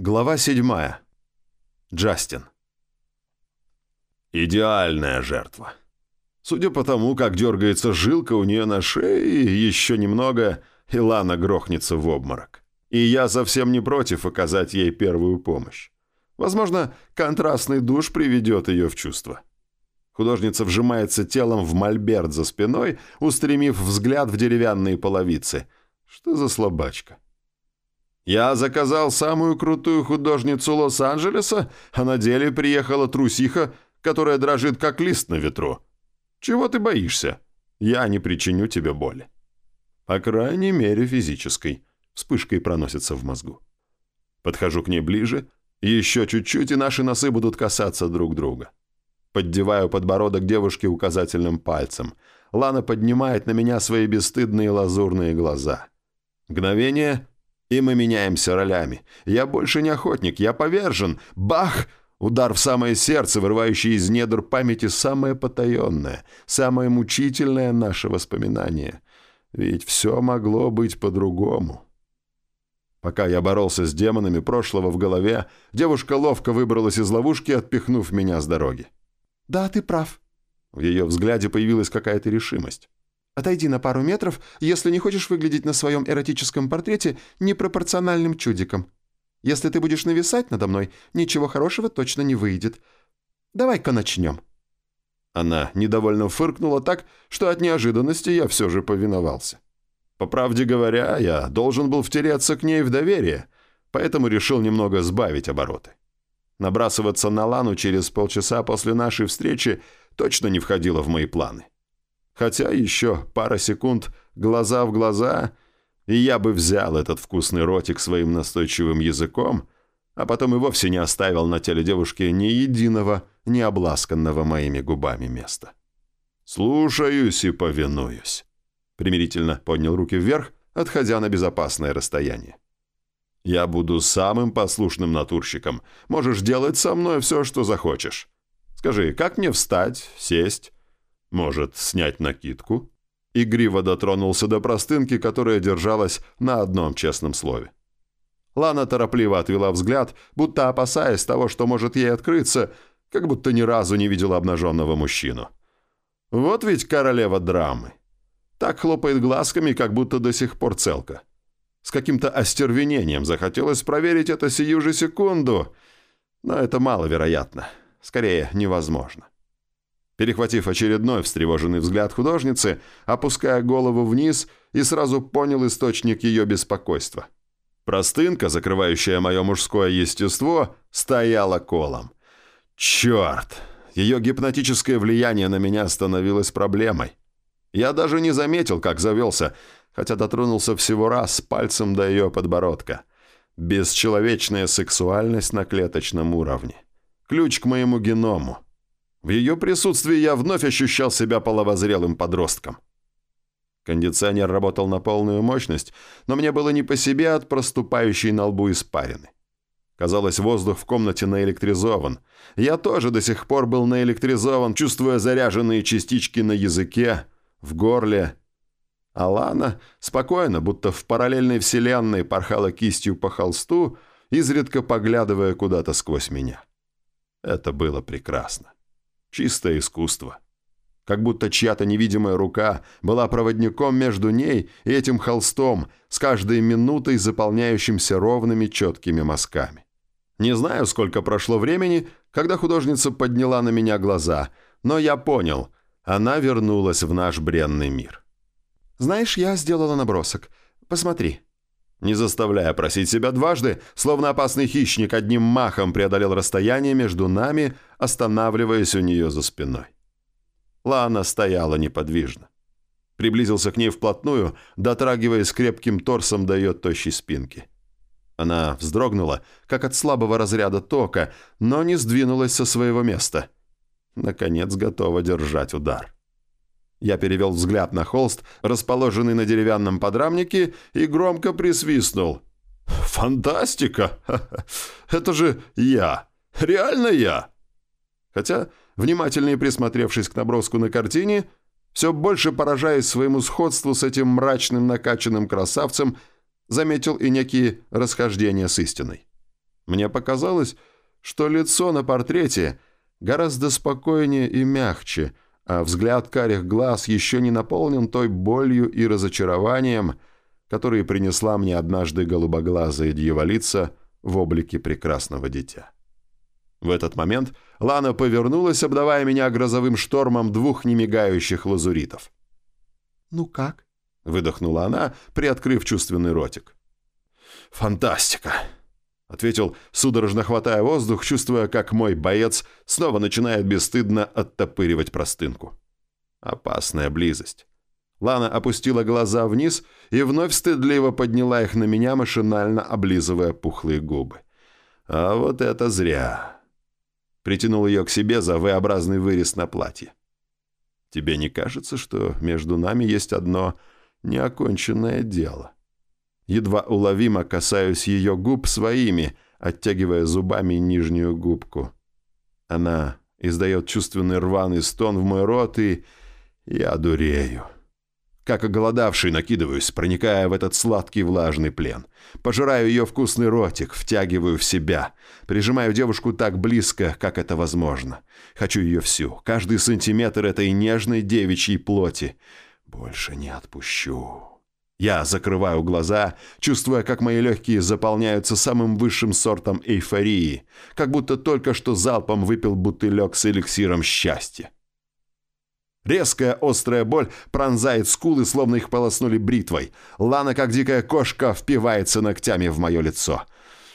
Глава седьмая. Джастин. Идеальная жертва. Судя по тому, как дергается жилка у нее на шее, еще немного, и Лана грохнется в обморок. И я совсем не против оказать ей первую помощь. Возможно, контрастный душ приведет ее в чувство. Художница вжимается телом в мольберт за спиной, устремив взгляд в деревянные половицы. Что за слабачка? Я заказал самую крутую художницу Лос-Анджелеса, а на деле приехала трусиха, которая дрожит как лист на ветру. Чего ты боишься? Я не причиню тебе боли. По крайней мере, физической. Вспышкой проносится в мозгу. Подхожу к ней ближе, еще чуть-чуть, и наши носы будут касаться друг друга. Поддеваю подбородок девушки указательным пальцем. Лана поднимает на меня свои бесстыдные лазурные глаза. Мгновение, и мы меняемся ролями. Я больше не охотник, я повержен. Бах! Удар в самое сердце, вырывающий из недр памяти самое потаенное, самое мучительное наше воспоминание. Ведь все могло быть по-другому. Пока я боролся с демонами прошлого в голове, девушка ловко выбралась из ловушки, отпихнув меня с дороги. «Да, ты прав». В ее взгляде появилась какая-то решимость. Отойди на пару метров, если не хочешь выглядеть на своем эротическом портрете непропорциональным чудиком. Если ты будешь нависать надо мной, ничего хорошего точно не выйдет. Давай-ка начнем». Она недовольно фыркнула так, что от неожиданности я все же повиновался. По правде говоря, я должен был втереться к ней в доверие, поэтому решил немного сбавить обороты. Набрасываться на Лану через полчаса после нашей встречи точно не входило в мои планы. Хотя еще пара секунд глаза в глаза, и я бы взял этот вкусный ротик своим настойчивым языком, а потом и вовсе не оставил на теле девушки ни единого, не обласканного моими губами места. «Слушаюсь и повинуюсь», — примирительно поднял руки вверх, отходя на безопасное расстояние. «Я буду самым послушным натурщиком. Можешь делать со мной все, что захочешь. Скажи, как мне встать, сесть, может, снять накидку?» Игриво дотронулся до простынки, которая держалась на одном честном слове. Лана торопливо отвела взгляд, будто опасаясь того, что может ей открыться, как будто ни разу не видела обнаженного мужчину. Вот ведь королева драмы. Так хлопает глазками, как будто до сих пор целка. С каким-то остервенением захотелось проверить это сию же секунду, но это маловероятно, скорее невозможно. Перехватив очередной встревоженный взгляд художницы, опуская голову вниз и сразу понял источник ее беспокойства. Простынка, закрывающая мое мужское естество, стояла колом. Черт! Ее гипнотическое влияние на меня становилось проблемой. Я даже не заметил, как завелся, хотя дотронулся всего раз пальцем до ее подбородка. Бесчеловечная сексуальность на клеточном уровне. Ключ к моему геному — в ее присутствии я вновь ощущал себя половозрелым подростком. Кондиционер работал на полную мощность, но мне было не по себе от проступающей на лбу испарины. Казалось, воздух в комнате наэлектризован. Я тоже до сих пор был наэлектризован, чувствуя заряженные частички на языке, в горле. Алана спокойно, будто в параллельной вселенной, порхала кистью по холсту, изредка поглядывая куда-то сквозь меня. Это было прекрасно. Чистое искусство. Как будто чья-то невидимая рука была проводником между ней и этим холстом, с каждой минутой заполняющимся ровными четкими мазками. Не знаю, сколько прошло времени, когда художница подняла на меня глаза, но я понял, она вернулась в наш бренный мир. «Знаешь, я сделала набросок. Посмотри». Не заставляя просить себя дважды, словно опасный хищник одним махом преодолел расстояние между нами, останавливаясь у нее за спиной. Лана стояла неподвижно. Приблизился к ней вплотную, дотрагиваясь крепким торсом до ее тощей спинки. Она вздрогнула, как от слабого разряда тока, но не сдвинулась со своего места. Наконец готова держать удар. Я перевел взгляд на холст, расположенный на деревянном подрамнике, и громко присвистнул. «Фантастика! Это же я! Реально я!» Хотя, внимательнее присмотревшись к наброску на картине, все больше поражаясь своему сходству с этим мрачным накачанным красавцем, заметил и некие расхождения с истиной. Мне показалось, что лицо на портрете гораздо спокойнее и мягче, а взгляд карих глаз еще не наполнен той болью и разочарованием, которые принесла мне однажды голубоглазая дьяволица в облике прекрасного дитя. В этот момент Лана повернулась, обдавая меня грозовым штормом двух немигающих лазуритов. «Ну как?» — выдохнула она, приоткрыв чувственный ротик. «Фантастика!» — ответил, судорожно хватая воздух, чувствуя, как мой боец снова начинает бесстыдно оттопыривать простынку. Опасная близость. Лана опустила глаза вниз и вновь стыдливо подняла их на меня, машинально облизывая пухлые губы. А вот это зря. Притянул ее к себе за V-образный вырез на платье. Тебе не кажется, что между нами есть одно неоконченное дело? Едва уловимо касаюсь ее губ своими, оттягивая зубами нижнюю губку. Она издает чувственный рваный стон в мой рот, и я дурею. Как оголодавший накидываюсь, проникая в этот сладкий влажный плен. Пожираю ее вкусный ротик, втягиваю в себя. Прижимаю девушку так близко, как это возможно. Хочу ее всю, каждый сантиметр этой нежной девичьей плоти. Больше не отпущу. Я закрываю глаза, чувствуя, как мои легкие заполняются самым высшим сортом эйфории, как будто только что залпом выпил бутылек с эликсиром счастья. Резкая острая боль пронзает скулы, словно их полоснули бритвой. Лана, как дикая кошка, впивается ногтями в мое лицо.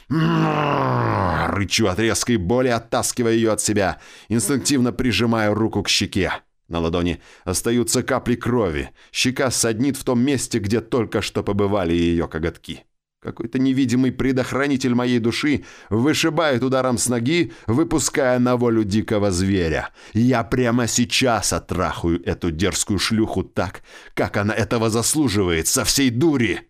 Рычу от резкой боли, оттаскивая ее от себя. Инстинктивно прижимаю руку к щеке. На ладони остаются капли крови. Щека саднит в том месте, где только что побывали ее коготки. Какой-то невидимый предохранитель моей души вышибает ударом с ноги, выпуская на волю дикого зверя. Я прямо сейчас отрахую эту дерзкую шлюху так, как она этого заслуживает, со всей дури.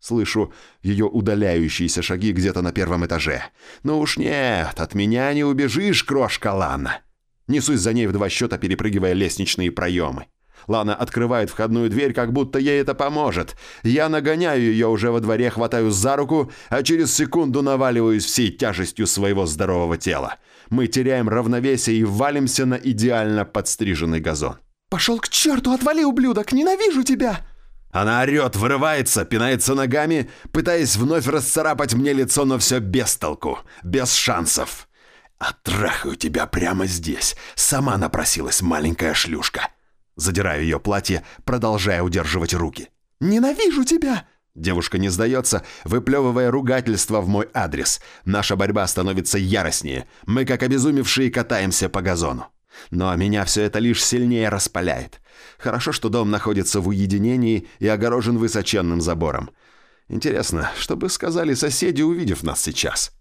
Слышу ее удаляющиеся шаги где-то на первом этаже. Ну уж нет, от меня не убежишь, крошка Лана. Несусь за ней в два счета, перепрыгивая лестничные проемы. Лана открывает входную дверь, как будто ей это поможет. Я нагоняю ее уже во дворе, хватаю за руку, а через секунду наваливаюсь всей тяжестью своего здорового тела. Мы теряем равновесие и валимся на идеально подстриженный газон. «Пошел к черту, отвали, ублюдок! Ненавижу тебя!» Она орет, вырывается, пинается ногами, пытаясь вновь расцарапать мне лицо, но все без толку, без шансов. «Оттрахаю тебя прямо здесь. Сама напросилась маленькая шлюшка». Задираю ее платье, продолжая удерживать руки. «Ненавижу тебя!» Девушка не сдается, выплевывая ругательство в мой адрес. Наша борьба становится яростнее. Мы, как обезумевшие, катаемся по газону. Но меня все это лишь сильнее распаляет. Хорошо, что дом находится в уединении и огорожен высоченным забором. Интересно, что бы сказали соседи, увидев нас сейчас?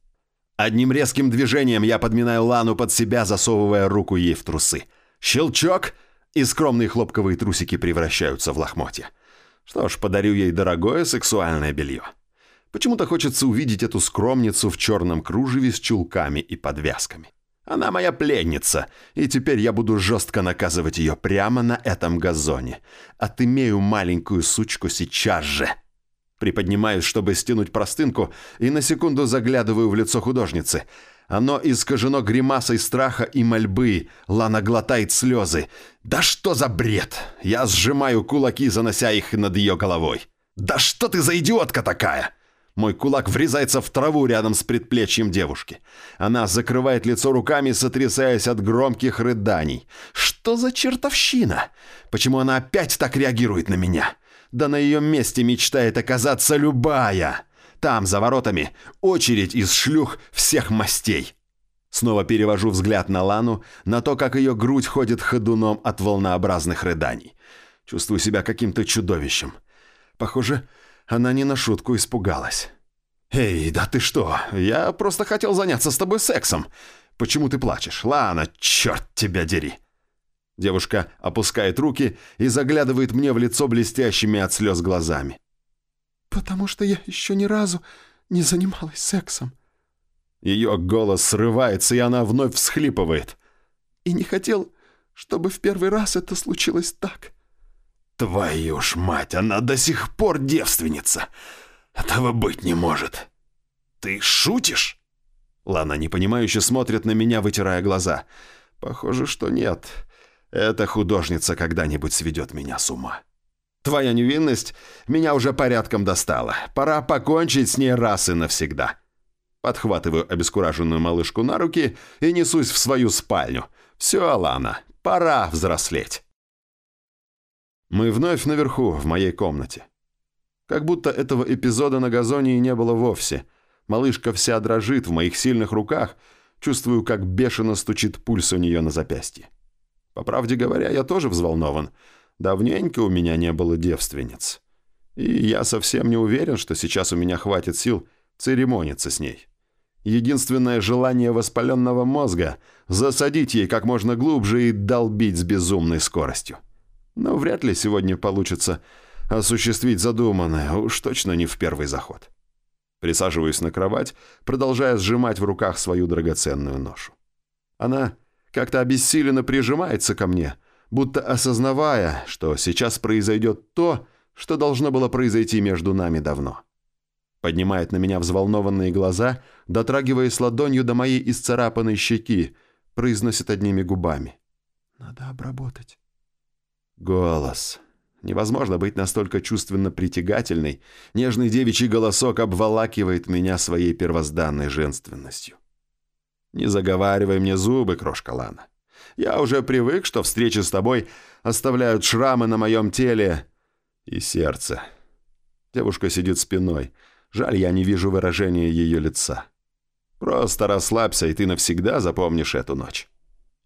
Одним резким движением я подминаю Лану под себя, засовывая руку ей в трусы. Щелчок, и скромные хлопковые трусики превращаются в лохмотья. Что ж, подарю ей дорогое сексуальное белье. Почему-то хочется увидеть эту скромницу в черном кружеве с чулками и подвязками. Она моя пленница, и теперь я буду жестко наказывать ее прямо на этом газоне. Отымею маленькую сучку сейчас же. Приподнимаюсь, чтобы стянуть простынку, и на секунду заглядываю в лицо художницы. Оно искажено гримасой страха и мольбы. Лана глотает слезы. «Да что за бред?» Я сжимаю кулаки, занося их над ее головой. «Да что ты за идиотка такая?» Мой кулак врезается в траву рядом с предплечьем девушки. Она закрывает лицо руками, сотрясаясь от громких рыданий. «Что за чертовщина? Почему она опять так реагирует на меня?» Да на ее месте мечтает оказаться любая. Там, за воротами, очередь из шлюх всех мастей. Снова перевожу взгляд на Лану, на то, как ее грудь ходит ходуном от волнообразных рыданий. Чувствую себя каким-то чудовищем. Похоже, она не на шутку испугалась. «Эй, да ты что? Я просто хотел заняться с тобой сексом. Почему ты плачешь? Лана, черт тебя дери!» Девушка опускает руки и заглядывает мне в лицо блестящими от слез глазами. «Потому что я еще ни разу не занималась сексом». Ее голос срывается, и она вновь всхлипывает. «И не хотел, чтобы в первый раз это случилось так». «Твою ж мать, она до сих пор девственница! Этого быть не может! Ты шутишь?» Лана непонимающе смотрит на меня, вытирая глаза. Похоже, что нет. Эта художница когда-нибудь сведет меня с ума. Твоя невинность меня уже порядком достала. Пора покончить с ней раз и навсегда. Подхватываю обескураженную малышку на руки и несусь в свою спальню. Все, Алана, пора взрослеть. Мы вновь наверху, в моей комнате. Как будто этого эпизода на газоне и не было вовсе. Малышка вся дрожит в моих сильных руках, чувствую, как бешено стучит пульс у нее на запястье. По правде говоря, я тоже взволнован. Давненько у меня не было девственниц. И я совсем не уверен, что сейчас у меня хватит сил церемониться с ней. Единственное желание воспаленного мозга – засадить ей как можно глубже и долбить с безумной скоростью. Но вряд ли сегодня получится осуществить задуманное, уж точно не в первый заход. Присаживаюсь на кровать, продолжая сжимать в руках свою драгоценную ношу. Она как-то обессиленно прижимается ко мне, будто осознавая, что сейчас произойдет то, что должно было произойти между нами давно. Поднимает на меня взволнованные глаза, дотрагиваясь ладонью до моей исцарапанной щеки, произносит одними губами. «Надо обработать». Голос. Невозможно быть настолько чувственно притягательной. Нежный девичий голосок обволакивает меня своей первозданной женственностью. Не заговаривай мне зубы, крошка Лана. Я уже привык, что встречи с тобой оставляют шрамы на моем теле и сердце. Девушка сидит спиной. Жаль, я не вижу выражения ее лица. Просто расслабься, и ты навсегда запомнишь эту ночь.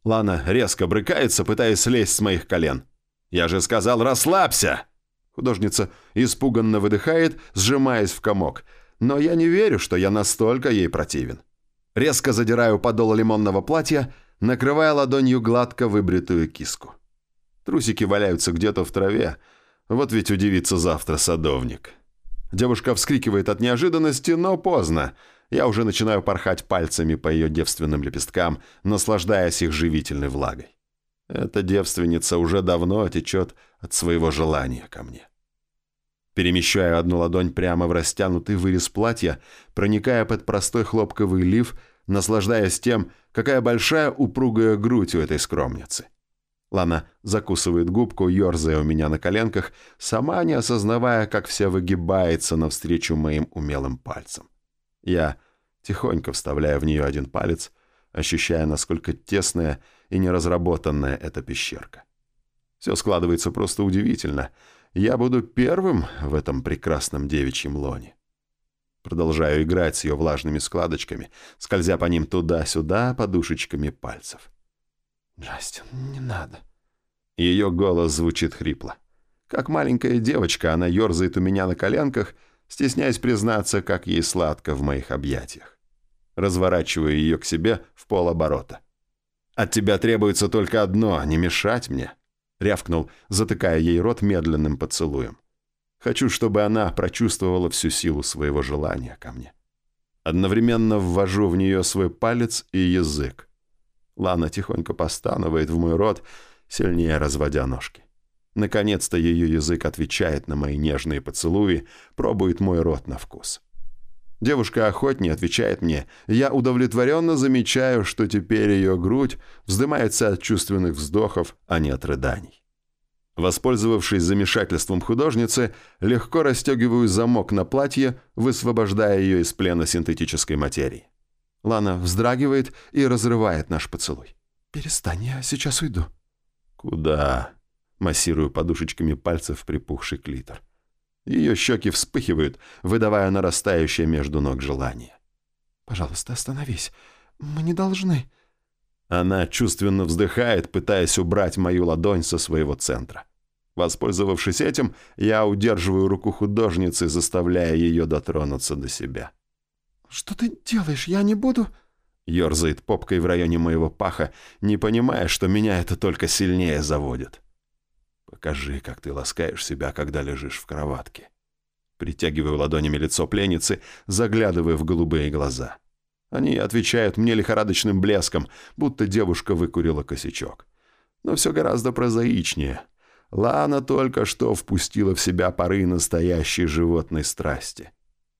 Лана резко брыкается, пытаясь слезть с моих колен. «Я же сказал, расслабься!» Художница испуганно выдыхает, сжимаясь в комок. Но я не верю, что я настолько ей противен. Резко задираю подол лимонного платья, накрывая ладонью гладко выбритую киску. Трусики валяются где-то в траве. Вот ведь удивится завтра садовник. Девушка вскрикивает от неожиданности, но поздно. Я уже начинаю порхать пальцами по ее девственным лепесткам, наслаждаясь их живительной влагой. Эта девственница уже давно течет от своего желания ко мне. Перемещаю одну ладонь прямо в растянутый вырез платья, проникая под простой хлопковый лиф, наслаждаясь тем, какая большая упругая грудь у этой скромницы. Лана закусывает губку, ерзая у меня на коленках, сама не осознавая, как вся выгибается навстречу моим умелым пальцам. Я тихонько вставляю в нее один палец, ощущая, насколько тесная и неразработанная эта пещерка. Все складывается просто удивительно. Я буду первым в этом прекрасном девичьем лоне. Продолжаю играть с ее влажными складочками, скользя по ним туда-сюда подушечками пальцев. «Джастин, не надо». Ее голос звучит хрипло. Как маленькая девочка, она ерзает у меня на коленках, стесняясь признаться, как ей сладко в моих объятиях. Разворачиваю ее к себе в полоборота. «От тебя требуется только одно — не мешать мне», — рявкнул, затыкая ей рот медленным поцелуем. «Хочу, чтобы она прочувствовала всю силу своего желания ко мне». Одновременно ввожу в нее свой палец и язык. Лана тихонько постанывает в мой рот, сильнее разводя ножки. Наконец-то ее язык отвечает на мои нежные поцелуи, пробует мой рот на вкус. Девушка охотнее отвечает мне. Я удовлетворенно замечаю, что теперь ее грудь вздымается от чувственных вздохов, а не от рыданий. Воспользовавшись замешательством художницы, легко расстегиваю замок на платье, высвобождая ее из плена синтетической материи. Лана вздрагивает и разрывает наш поцелуй. «Перестань, я сейчас уйду». «Куда?» Массирую подушечками пальцев припухший клитор. Ее щеки вспыхивают, выдавая нарастающее между ног желание. «Пожалуйста, остановись. Мы не должны...» Она чувственно вздыхает, пытаясь убрать мою ладонь со своего центра. Воспользовавшись этим, я удерживаю руку художницы, заставляя ее дотронуться до себя. «Что ты делаешь? Я не буду...» Ёрзает попкой в районе моего паха, не понимая, что меня это только сильнее заводит. Покажи, как ты ласкаешь себя, когда лежишь в кроватке. Притягиваю ладонями лицо пленницы, заглядывая в голубые глаза. Они отвечают мне лихорадочным блеском, будто девушка выкурила косячок. Но все гораздо прозаичнее. Лана только что впустила в себя пары настоящей животной страсти.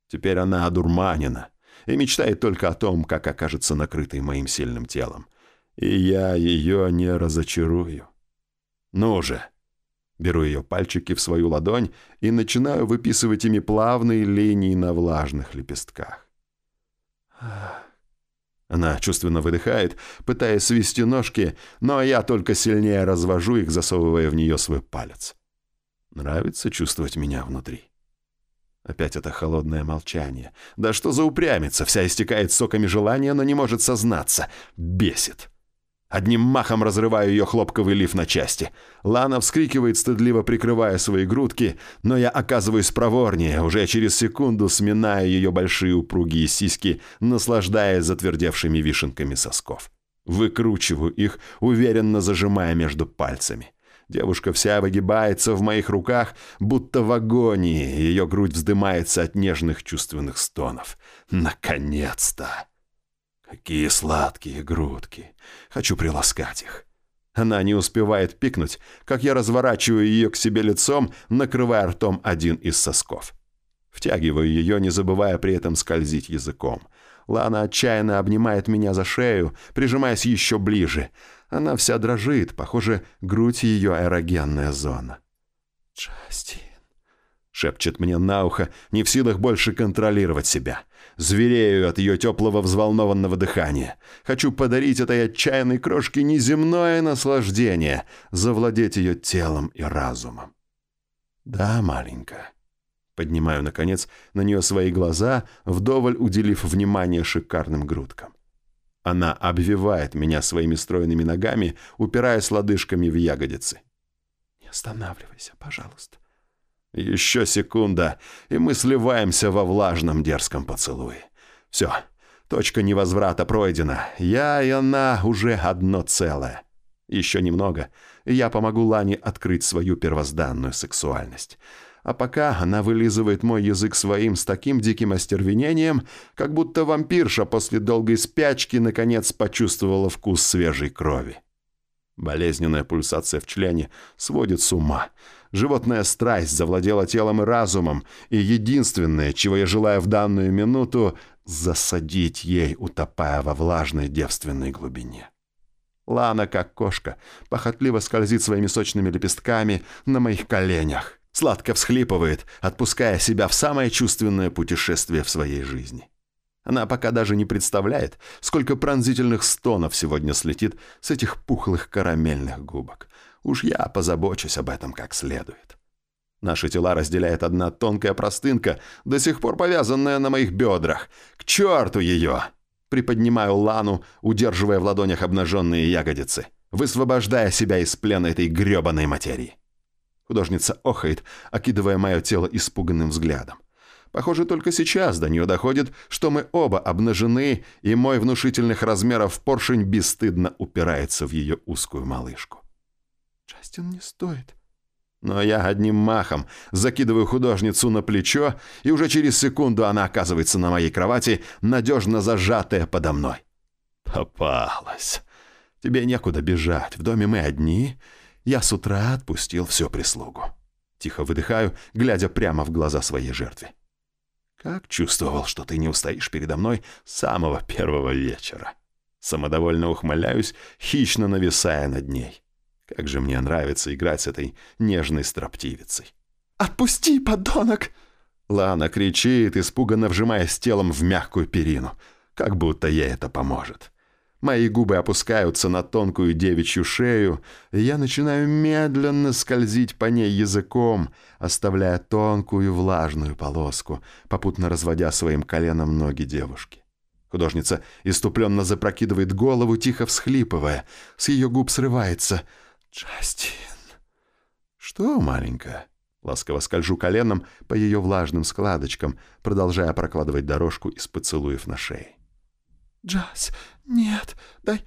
Теперь она одурманена. и мечтает только о том, как окажется накрытой моим сильным телом. И я ее не разочарую. Ну же! Беру ее пальчики в свою ладонь и начинаю выписывать ими плавные линии на влажных лепестках. Она чувственно выдыхает, пытаясь свести ножки, но я только сильнее развожу их, засовывая в нее свой палец. Нравится чувствовать меня внутри. Опять это холодное молчание. Да что за упрямица, вся истекает соками желания, но не может сознаться. Бесит. Одним махом разрываю ее хлопковый лиф на части. Лана вскрикивает, стыдливо прикрывая свои грудки, но я оказываюсь проворнее, уже через секунду сминая ее большие упругие сиськи, наслаждаясь затвердевшими вишенками сосков. Выкручиваю их, уверенно зажимая между пальцами. Девушка вся выгибается в моих руках, будто в агонии, ее грудь вздымается от нежных чувственных стонов. Наконец-то! Какие сладкие грудки. Хочу приласкать их. Она не успевает пикнуть, как я разворачиваю ее к себе лицом, накрывая ртом один из сосков. Втягиваю ее, не забывая при этом скользить языком. Лана отчаянно обнимает меня за шею, прижимаясь еще ближе. Она вся дрожит, похоже, грудь ее аэрогенная зона. «Джастин», — шепчет мне на ухо, не в силах больше контролировать себя. Зверею от ее теплого взволнованного дыхания. Хочу подарить этой отчаянной крошке неземное наслаждение, завладеть ее телом и разумом. «Да, маленькая». Поднимаю, наконец, на нее свои глаза, вдоволь уделив внимание шикарным грудкам. Она обвивает меня своими стройными ногами, упираясь лодыжками в ягодицы. «Не останавливайся, пожалуйста». Еще секунда, и мы сливаемся во влажном дерзком поцелуе. Все, точка невозврата пройдена. Я и она уже одно целое. Еще немного, и я помогу Лане открыть свою первозданную сексуальность. А пока она вылизывает мой язык своим с таким диким остервенением, как будто вампирша после долгой спячки наконец почувствовала вкус свежей крови. Болезненная пульсация в члене сводит с ума. Животная страсть завладела телом и разумом, и единственное, чего я желаю в данную минуту, засадить ей, утопая во влажной девственной глубине. Лана, как кошка, похотливо скользит своими сочными лепестками на моих коленях, сладко всхлипывает, отпуская себя в самое чувственное путешествие в своей жизни. Она пока даже не представляет, сколько пронзительных стонов сегодня слетит с этих пухлых карамельных губок. Уж я позабочусь об этом как следует. Наши тела разделяет одна тонкая простынка, до сих пор повязанная на моих бедрах. К черту ее! Приподнимаю Лану, удерживая в ладонях обнаженные ягодицы, высвобождая себя из плена этой гребаной материи. Художница охает, окидывая мое тело испуганным взглядом. Похоже, только сейчас до нее доходит, что мы оба обнажены, и мой внушительных размеров поршень бесстыдно упирается в ее узкую малышку. «Джастин, не стоит». Но я одним махом закидываю художницу на плечо, и уже через секунду она оказывается на моей кровати, надежно зажатая подо мной. «Попалась. Тебе некуда бежать. В доме мы одни. Я с утра отпустил всю прислугу». Тихо выдыхаю, глядя прямо в глаза своей жертве. Как чувствовал, что ты не устоишь передо мной с самого первого вечера. Самодовольно ухмыляюсь, хищно нависая над ней. Как же мне нравится играть с этой нежной строптивицей. «Отпусти, подонок!» Лана кричит, испуганно вжимаясь телом в мягкую перину. Как будто ей это поможет. Мои губы опускаются на тонкую девичью шею, и я начинаю медленно скользить по ней языком, оставляя тонкую влажную полоску, попутно разводя своим коленом ноги девушки. Художница иступленно запрокидывает голову, тихо всхлипывая. С ее губ срывается «Джастин». «Что, маленькая?» Ласково скольжу коленом по ее влажным складочкам, продолжая прокладывать дорожку из поцелуев на шее. «Джаз, нет, дай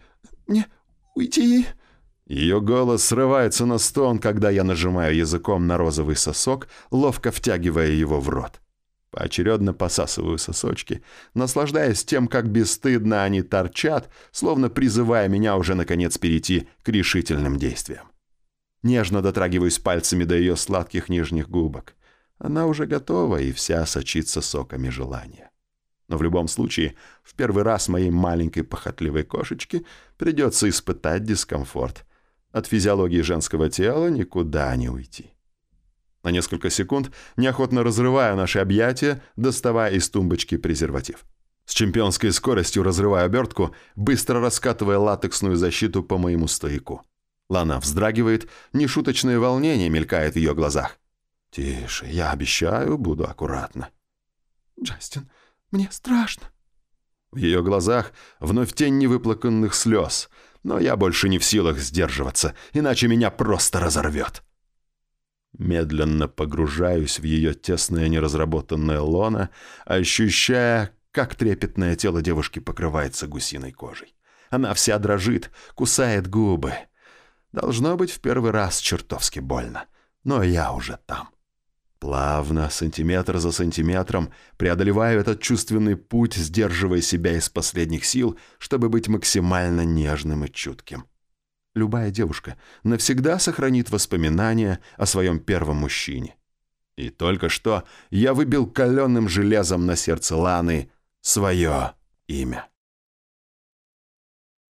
мне уйти!» Ее голос срывается на стон, когда я нажимаю языком на розовый сосок, ловко втягивая его в рот. Поочередно посасываю сосочки, наслаждаясь тем, как бесстыдно они торчат, словно призывая меня уже наконец перейти к решительным действиям. Нежно дотрагиваюсь пальцами до ее сладких нижних губок. Она уже готова и вся сочится соками желания. Но в любом случае, в первый раз моей маленькой похотливой кошечке придется испытать дискомфорт. От физиологии женского тела никуда не уйти. На несколько секунд неохотно разрываю наши объятия, доставая из тумбочки презерватив. С чемпионской скоростью разрываю обертку, быстро раскатывая латексную защиту по моему стояку. Лана вздрагивает, нешуточное волнение мелькает в ее глазах. «Тише, я обещаю, буду аккуратно». «Джастин, мне страшно». В ее глазах вновь тень невыплаканных слез, но я больше не в силах сдерживаться, иначе меня просто разорвет. Медленно погружаюсь в ее тесное неразработанное лоно, ощущая, как трепетное тело девушки покрывается гусиной кожей. Она вся дрожит, кусает губы. Должно быть в первый раз чертовски больно, но я уже там. Плавно, сантиметр за сантиметром, преодолеваю этот чувственный путь, сдерживая себя из последних сил, чтобы быть максимально нежным и чутким. Любая девушка навсегда сохранит воспоминания о своем первом мужчине. И только что я выбил каленым железом на сердце Ланы свое имя.